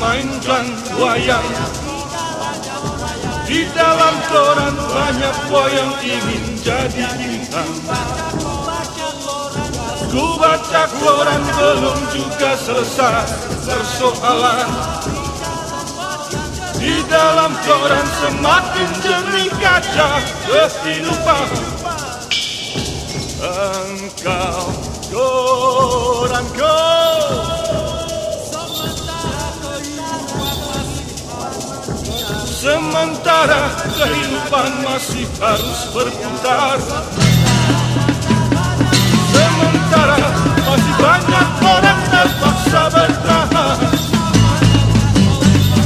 mainkan wayang. Di dalam koran banyak yang ingin jadi bintang. Ku baca koran belum juga selesai persoalan. Di dalam koran semakin jernih kaca kehidupan. Engkau koranku Sementara kehidupan masih harus berputar. Sementara masih banyak orang terpaksa bertahan.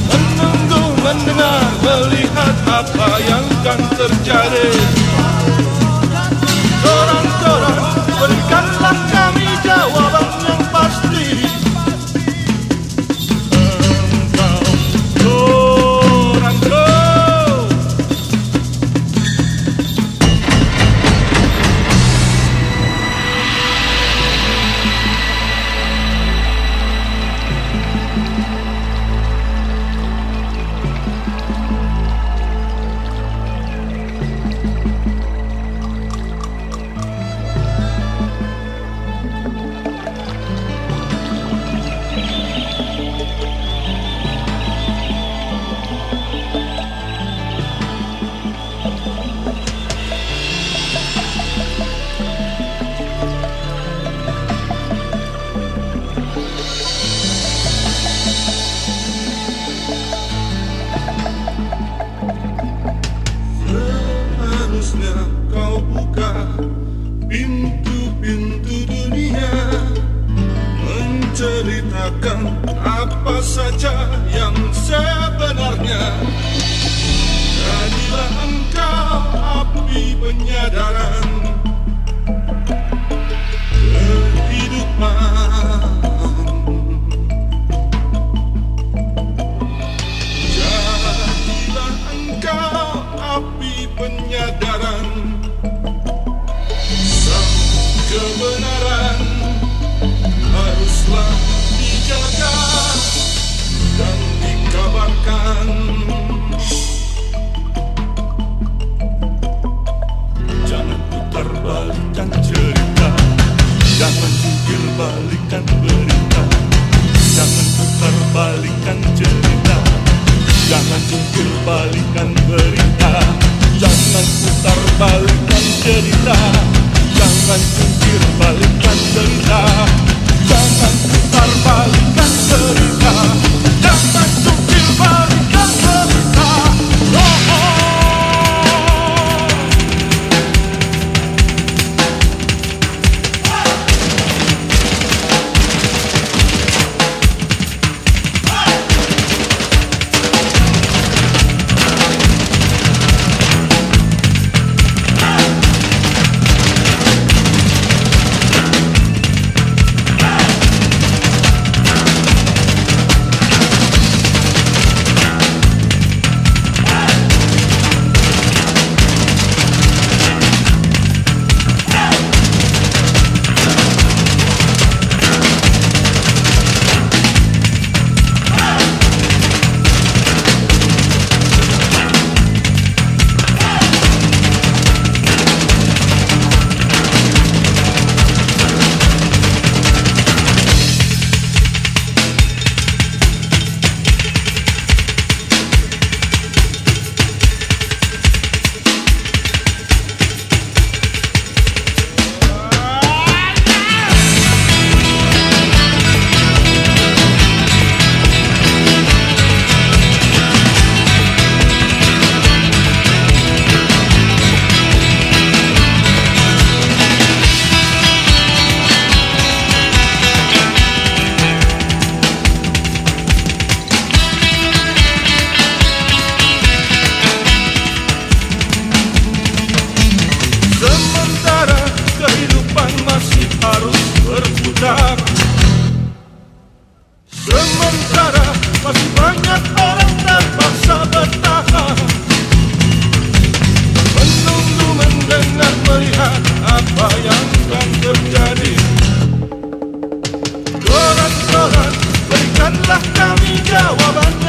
Menunggu, mendengar, melihat apa yang akan terjadi Menceritakan apa saja yang sebenarnya. Jadilah engkau api penyadaran بلغت من جاوبنا